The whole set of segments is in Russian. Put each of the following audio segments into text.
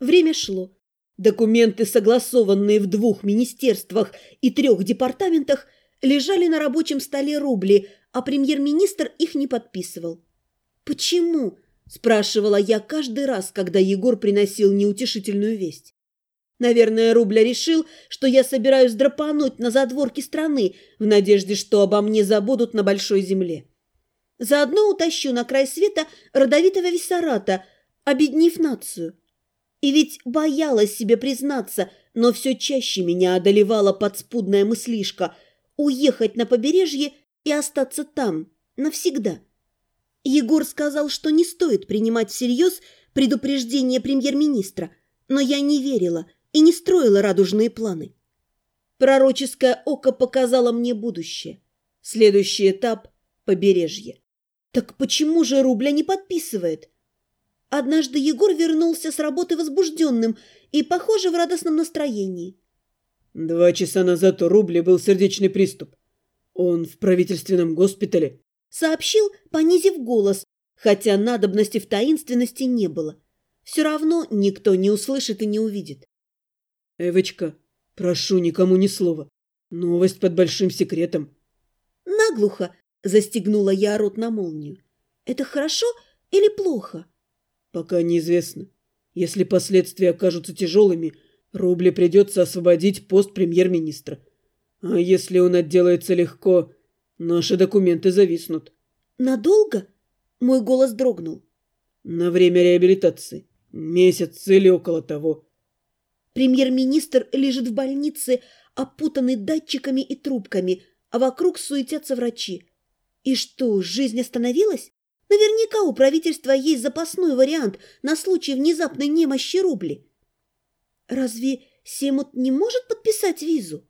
Время шло. Документы, согласованные в двух министерствах и трех департаментах, лежали на рабочем столе рубли, а премьер-министр их не подписывал. «Почему?» – спрашивала я каждый раз, когда Егор приносил неутешительную весть. Наверное, Рубля решил, что я собираюсь драпануть на задворке страны в надежде, что обо мне забудут на большой земле. Заодно утащу на край света родовитого виссарата, обеднив нацию. И ведь боялась себе признаться, но все чаще меня одолевала подспудная мыслишка уехать на побережье и остаться там навсегда. Егор сказал, что не стоит принимать всерьез предупреждение премьер-министра, но я не верила и не строила радужные планы. Пророческое око показало мне будущее. Следующий этап – побережье. Так почему же Рубля не подписывает? Однажды Егор вернулся с работы возбужденным и, похоже, в радостном настроении. Два часа назад у Рубля был сердечный приступ. Он в правительственном госпитале. Сообщил, понизив голос, хотя надобности в таинственности не было. Все равно никто не услышит и не увидит. Эвочка, прошу никому ни слова. Новость под большим секретом. Наглухо застегнула я рот на молнию. Это хорошо или плохо? Пока неизвестно. Если последствия окажутся тяжелыми, Рубле придется освободить пост премьер-министра. А если он отделается легко, наши документы зависнут. Надолго? Мой голос дрогнул. На время реабилитации. Месяц или около того. Премьер-министр лежит в больнице, опутанный датчиками и трубками, а вокруг суетятся врачи. И что, жизнь остановилась? Наверняка у правительства есть запасной вариант на случай внезапной немощи рубли. Разве Семут не может подписать визу?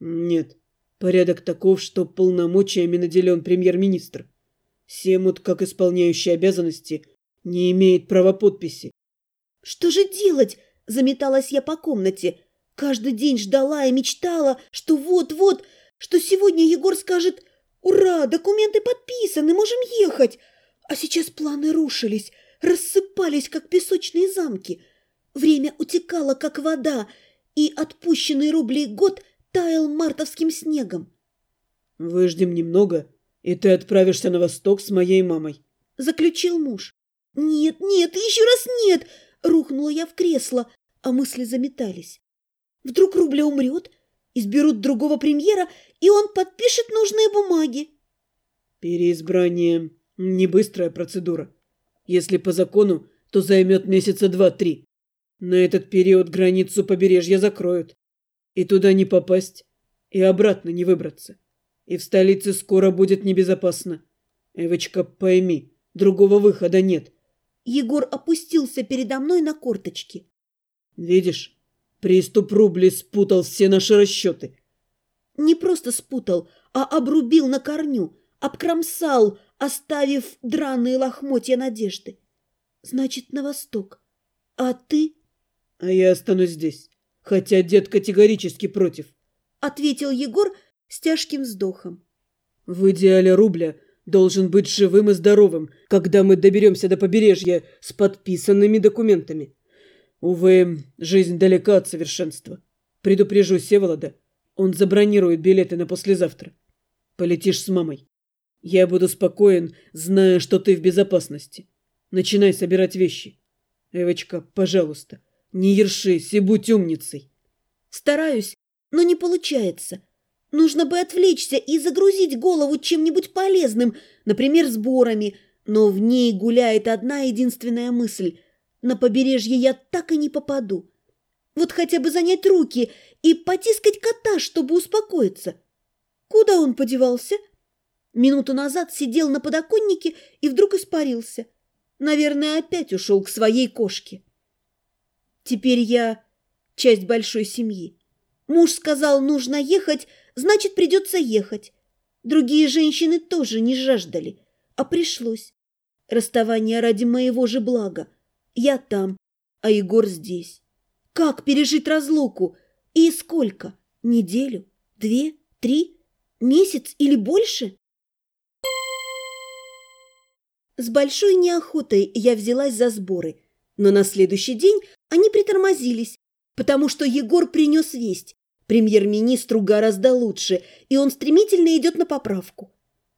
Нет. Порядок таков, что полномочиями наделен премьер-министр. Семут, как исполняющий обязанности, не имеет права подписи. Что же делать? Заметалась я по комнате. Каждый день ждала и мечтала, что вот-вот, что сегодня Егор скажет «Ура, документы подписаны, можем ехать!» А сейчас планы рушились, рассыпались, как песочные замки. Время утекало, как вода, и отпущенный рублей год таял мартовским снегом. «Выждем немного, и ты отправишься на восток с моей мамой», — заключил муж. «Нет, нет, еще раз нет!» — рухнула я в кресло, а мысли заметались. «Вдруг Рубля умрет, изберут другого премьера, и он подпишет нужные бумаги?» «Переизбрание не быстрая процедура. Если по закону, то займет месяца два-три. На этот период границу побережья закроют. И туда не попасть, и обратно не выбраться. И в столице скоро будет небезопасно. Эвочка, пойми, другого выхода нет. Егор опустился передо мной на корточки. Видишь, приступ рубли спутал все наши расчеты. Не просто спутал, а обрубил на корню, обкромсал, оставив драные лохмотья надежды. Значит, на восток. А ты? А я останусь здесь, хотя дед категорически против. Ответил Егор с тяжким вздохом. В идеале рубля должен быть живым и здоровым, когда мы доберемся до побережья с подписанными документами. Увы, жизнь далека от совершенства. Предупрежу Севолода, он забронирует билеты на послезавтра. Полетишь с мамой. Я буду спокоен, зная, что ты в безопасности. Начинай собирать вещи. Эвочка, пожалуйста, не ершись и будь умницей. Стараюсь, но не получается. Нужно бы отвлечься и загрузить голову чем-нибудь полезным, например, сборами, но в ней гуляет одна единственная мысль. На побережье я так и не попаду. Вот хотя бы занять руки и потискать кота, чтобы успокоиться. Куда он подевался? — Минуту назад сидел на подоконнике и вдруг испарился. Наверное, опять ушел к своей кошке. Теперь я часть большой семьи. Муж сказал, нужно ехать, значит, придется ехать. Другие женщины тоже не жаждали, а пришлось. Расставание ради моего же блага. Я там, а Егор здесь. Как пережить разлуку? И сколько? Неделю? Две? Три? Месяц или больше? С большой неохотой я взялась за сборы. Но на следующий день они притормозились, потому что Егор принес весть. Премьер-министру гораздо лучше, и он стремительно идет на поправку.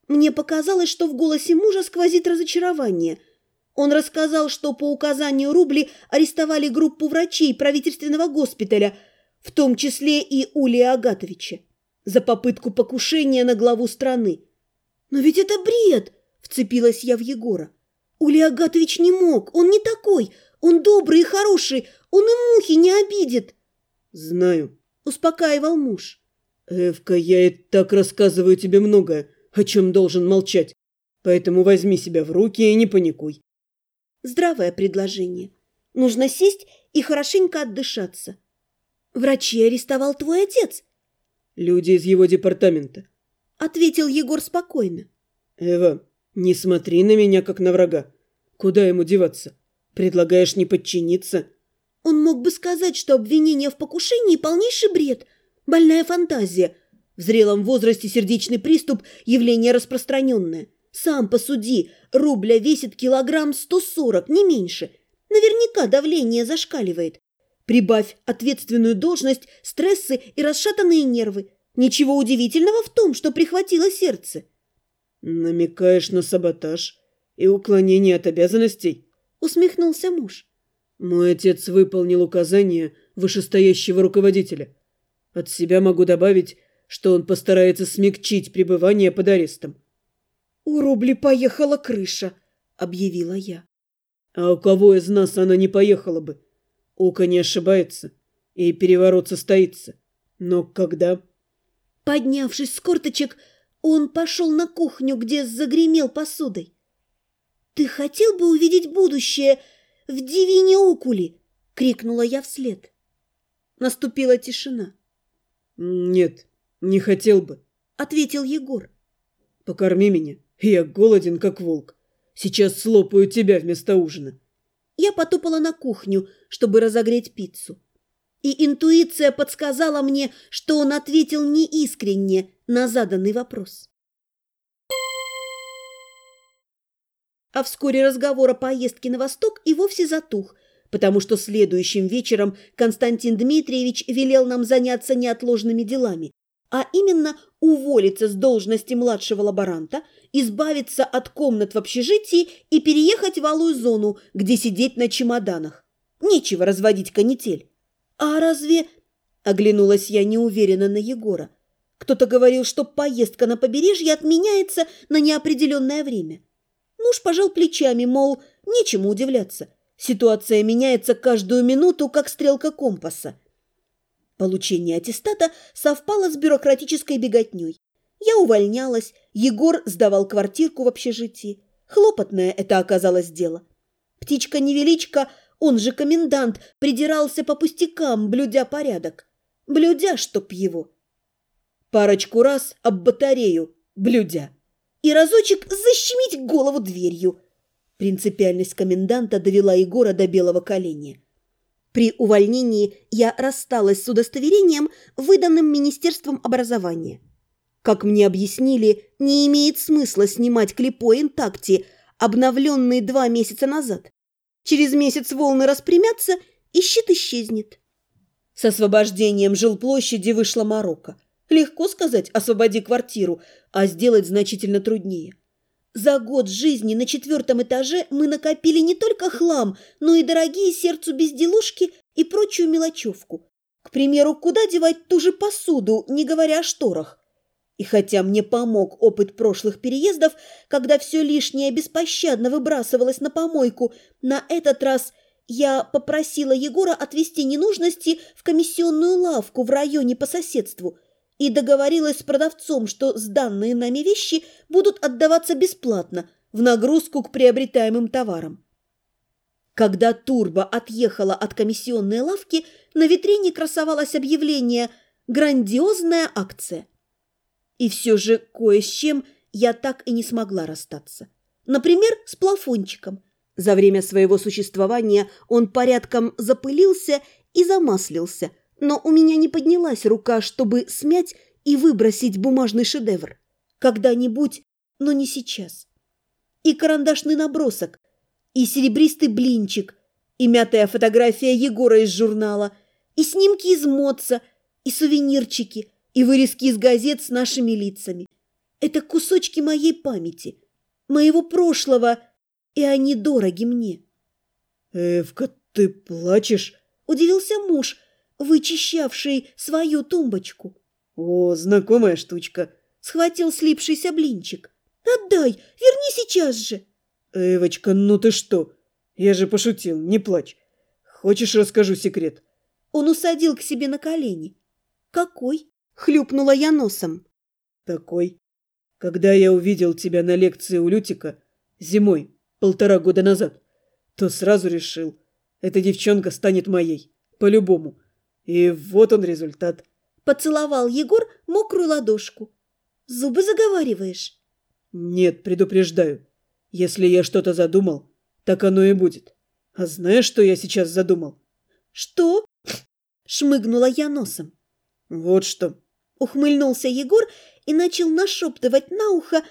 Мне показалось, что в голосе мужа сквозит разочарование. Он рассказал, что по указанию Рубли арестовали группу врачей правительственного госпиталя, в том числе и Улия Агатовича, за попытку покушения на главу страны. «Но ведь это бред!» – вцепилась я в Егора. «Улия Агатович не мог, он не такой, он добрый и хороший, он и мухи не обидит». «Знаю», – успокаивал муж. «Эвка, я и так рассказываю тебе многое, о чем должен молчать, поэтому возьми себя в руки и не паникуй». Здравое предложение. Нужно сесть и хорошенько отдышаться. Врачи арестовал твой отец. Люди из его департамента. Ответил Егор спокойно. Эва, не смотри на меня, как на врага. Куда ему деваться? Предлагаешь не подчиниться? Он мог бы сказать, что обвинение в покушении – полнейший бред, больная фантазия. В зрелом возрасте сердечный приступ – явление распространенное. Сам посуди, рубля весит килограмм 140, не меньше. Наверняка давление зашкаливает. Прибавь ответственную должность, стрессы и расшатанные нервы. Ничего удивительного в том, что прихватило сердце. «Намекаешь на саботаж и уклонение от обязанностей?» – усмехнулся муж. «Мой отец выполнил указания вышестоящего руководителя. От себя могу добавить, что он постарается смягчить пребывание под арестом. «У Рубли поехала крыша», — объявила я. «А у кого из нас она не поехала бы? Ука не ошибается, и переворот состоится. Но когда?» Поднявшись с корточек, он пошел на кухню, где загремел посудой. «Ты хотел бы увидеть будущее в Дивине Укули?» — крикнула я вслед. Наступила тишина. «Нет, не хотел бы», — ответил Егор. «Покорми меня». Я голоден, как волк. Сейчас слопаю тебя вместо ужина. Я потопала на кухню, чтобы разогреть пиццу. И интуиция подсказала мне, что он ответил неискренне на заданный вопрос. А вскоре разговор о поездке на восток и вовсе затух, потому что следующим вечером Константин Дмитриевич велел нам заняться неотложными делами, а именно уволиться с должности младшего лаборанта, избавиться от комнат в общежитии и переехать в алую зону, где сидеть на чемоданах. Нечего разводить канитель. А разве... Оглянулась я неуверенно на Егора. Кто-то говорил, что поездка на побережье отменяется на неопределенное время. Муж пожал плечами, мол, нечему удивляться. Ситуация меняется каждую минуту, как стрелка компаса. Получение аттестата совпало с бюрократической беготней. Я увольнялась, Егор сдавал квартирку в общежитии. Хлопотное это оказалось дело. Птичка-невеличка, он же комендант, придирался по пустякам, блюдя порядок. Блюдя, чтоб его. Парочку раз об батарею, блюдя. И разочек защемить голову дверью. Принципиальность коменданта довела Егора до белого коленя. При увольнении я рассталась с удостоверением, выданным Министерством образования. Как мне объяснили, не имеет смысла снимать клипо интакти, обновленный два месяца назад. Через месяц волны распрямятся, и щит исчезнет. С освобождением жилплощади вышла Марокко. Легко сказать «освободи квартиру», а сделать значительно труднее. За год жизни на четвертом этаже мы накопили не только хлам, но и дорогие сердцу безделушки и прочую мелочевку. К примеру, куда девать ту же посуду, не говоря о шторах? И хотя мне помог опыт прошлых переездов, когда все лишнее беспощадно выбрасывалось на помойку, на этот раз я попросила Егора отвезти ненужности в комиссионную лавку в районе по соседству – и договорилась с продавцом, что сданные нами вещи будут отдаваться бесплатно в нагрузку к приобретаемым товарам. Когда Турбо отъехала от комиссионной лавки, на витрине красовалось объявление «Грандиозная акция». И все же кое с чем я так и не смогла расстаться. Например, с плафончиком. За время своего существования он порядком запылился и замаслился – но у меня не поднялась рука, чтобы смять и выбросить бумажный шедевр. Когда-нибудь, но не сейчас. И карандашный набросок, и серебристый блинчик, И мятая фотография Егора из журнала, и снимки из МОЦа, и сувенирчики, и вырезки из газет с нашими лицами. Это кусочки моей памяти, моего прошлого, и они дороги мне. «Эвка, ты плачешь?» – удивился муж, вычищавший свою тумбочку. «О, знакомая штучка!» – схватил слипшийся блинчик. «Отдай! Верни сейчас же!» «Эвочка, ну ты что? Я же пошутил, не плачь. Хочешь, расскажу секрет?» Он усадил к себе на колени. «Какой?» – хлюпнула я носом. «Такой. Когда я увидел тебя на лекции у Лютика зимой, полтора года назад, то сразу решил, эта девчонка станет моей, по-любому. И вот он результат». Поцеловал Егор мокрую ладошку. «Зубы заговариваешь?» «Нет, предупреждаю. Если я что-то задумал, так оно и будет. А знаешь, что я сейчас задумал?» «Что?» – шмыгнула я носом. «Вот что!» – ухмыльнулся Егор и начал нашептывать на ухо,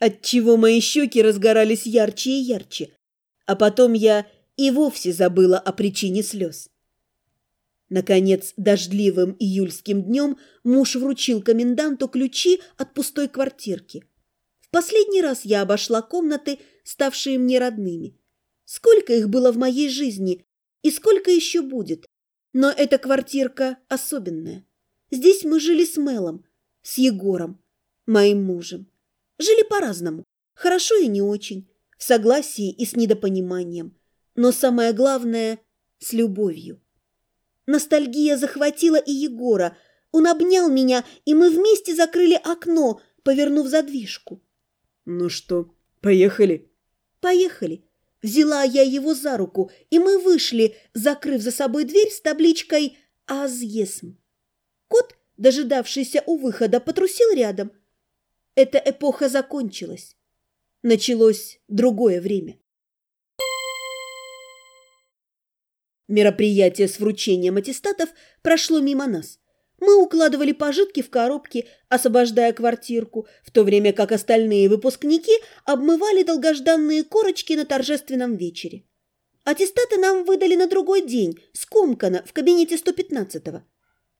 отчего мои щеки разгорались ярче и ярче. А потом я и вовсе забыла о причине слез. Наконец, дождливым июльским днем муж вручил коменданту ключи от пустой квартирки. В последний раз я обошла комнаты, ставшие мне родными. Сколько их было в моей жизни и сколько еще будет. Но эта квартирка особенная. Здесь мы жили с Мелом, с Егором, моим мужем. Жили по-разному, хорошо и не очень, в согласии и с недопониманием. Но самое главное – с любовью. Ностальгия захватила и Егора. Он обнял меня, и мы вместе закрыли окно, повернув задвижку. «Ну что, поехали?» «Поехали». Взяла я его за руку, и мы вышли, закрыв за собой дверь с табличкой «Азъесм». Кот, дожидавшийся у выхода, потрусил рядом. Эта эпоха закончилась. Началось другое время. Мероприятие с вручением аттестатов прошло мимо нас. Мы укладывали пожитки в коробки, освобождая квартирку, в то время как остальные выпускники обмывали долгожданные корочки на торжественном вечере. Аттестаты нам выдали на другой день, скомканно, в кабинете 115-го.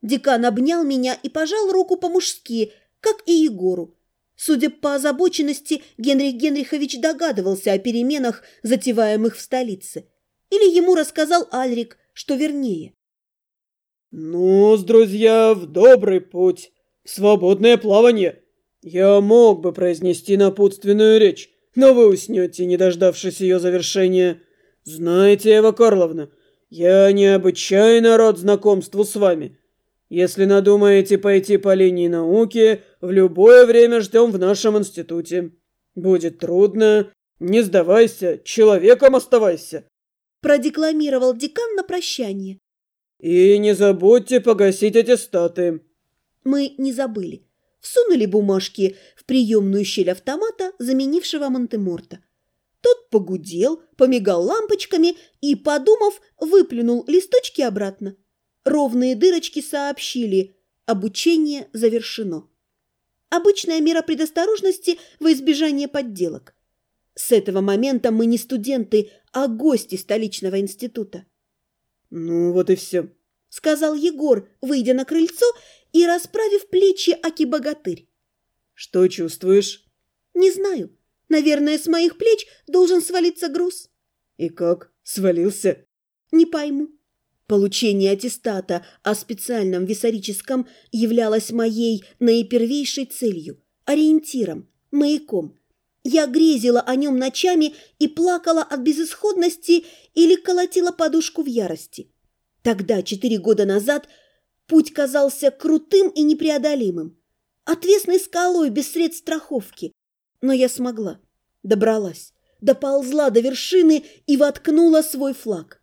Декан обнял меня и пожал руку по-мужски, как и Егору. Судя по озабоченности, Генрих Генрихович догадывался о переменах, затеваемых в столице. Или ему рассказал Альрик, что вернее. ну друзья, в добрый путь, в свободное плавание. Я мог бы произнести напутственную речь, но вы уснете, не дождавшись ее завершения. Знаете, Эва Карловна, я необычайно рад знакомству с вами. Если надумаете пойти по линии науки, в любое время ждем в нашем институте. Будет трудно, не сдавайся, человеком оставайся продекламировал декан на прощание. «И не забудьте погасить аттестаты». Мы не забыли. Всунули бумажки в приемную щель автомата, заменившего Монтеморта. Тот погудел, помигал лампочками и, подумав, выплюнул листочки обратно. Ровные дырочки сообщили – обучение завершено. Обычная мера предосторожности во избежание подделок – с этого момента мы не студенты, а гости столичного института. «Ну вот и все», — сказал Егор, выйдя на крыльцо и расправив плечи аки-богатырь. «Что чувствуешь?» «Не знаю. Наверное, с моих плеч должен свалиться груз». «И как? Свалился?» «Не пойму». Получение аттестата о специальном виссарическом являлось моей наипервейшей целью, ориентиром, маяком — я грезила о нем ночами и плакала от безысходности или колотила подушку в ярости. Тогда, четыре года назад, путь казался крутым и непреодолимым, отвесной скалой без средств страховки. Но я смогла, добралась, доползла до вершины и воткнула свой флаг.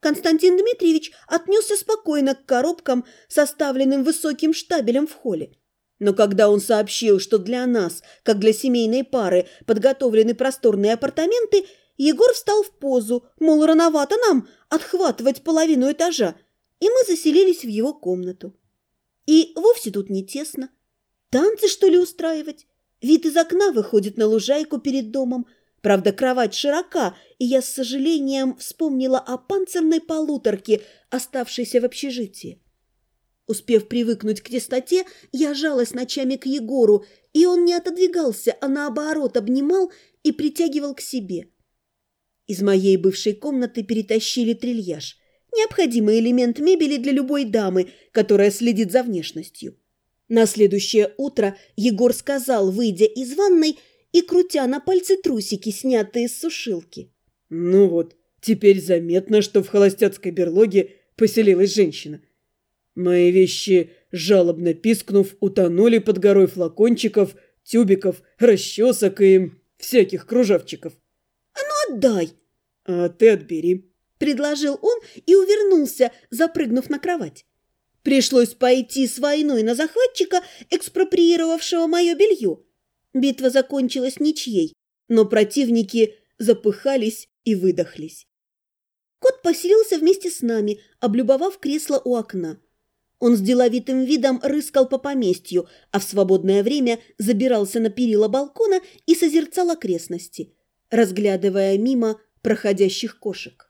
Константин Дмитриевич отнесся спокойно к коробкам, составленным высоким штабелем в холле. Но когда он сообщил, что для нас, как для семейной пары, подготовлены просторные апартаменты, Егор встал в позу, мол, рановато нам отхватывать половину этажа, и мы заселились в его комнату. И вовсе тут не тесно. Танцы, что ли, устраивать? Вид из окна выходит на лужайку перед домом. Правда, кровать широка, и я с сожалением вспомнила о панцирной полуторке, оставшейся в общежитии. Успев привыкнуть к тесноте, я жалась ночами к Егору, и он не отодвигался, а наоборот обнимал и притягивал к себе. Из моей бывшей комнаты перетащили трильяж. Необходимый элемент мебели для любой дамы, которая следит за внешностью. На следующее утро Егор сказал, выйдя из ванной и крутя на пальце трусики, снятые с сушилки. «Ну вот, теперь заметно, что в холостяцкой берлоге поселилась женщина. Мои вещи, жалобно пискнув, утонули под горой флакончиков, тюбиков, расчесок и всяких кружавчиков. «А ну отдай!» «А ты отбери», – предложил он и увернулся, запрыгнув на кровать. Пришлось пойти с войной на захватчика, экспроприировавшего мое белье. Битва закончилась ничьей, но противники запыхались и выдохлись. Кот поселился вместе с нами, облюбовав кресло у окна. Он с деловитым видом рыскал по поместью, а в свободное время забирался на перила балкона и созерцал окрестности, разглядывая мимо проходящих кошек.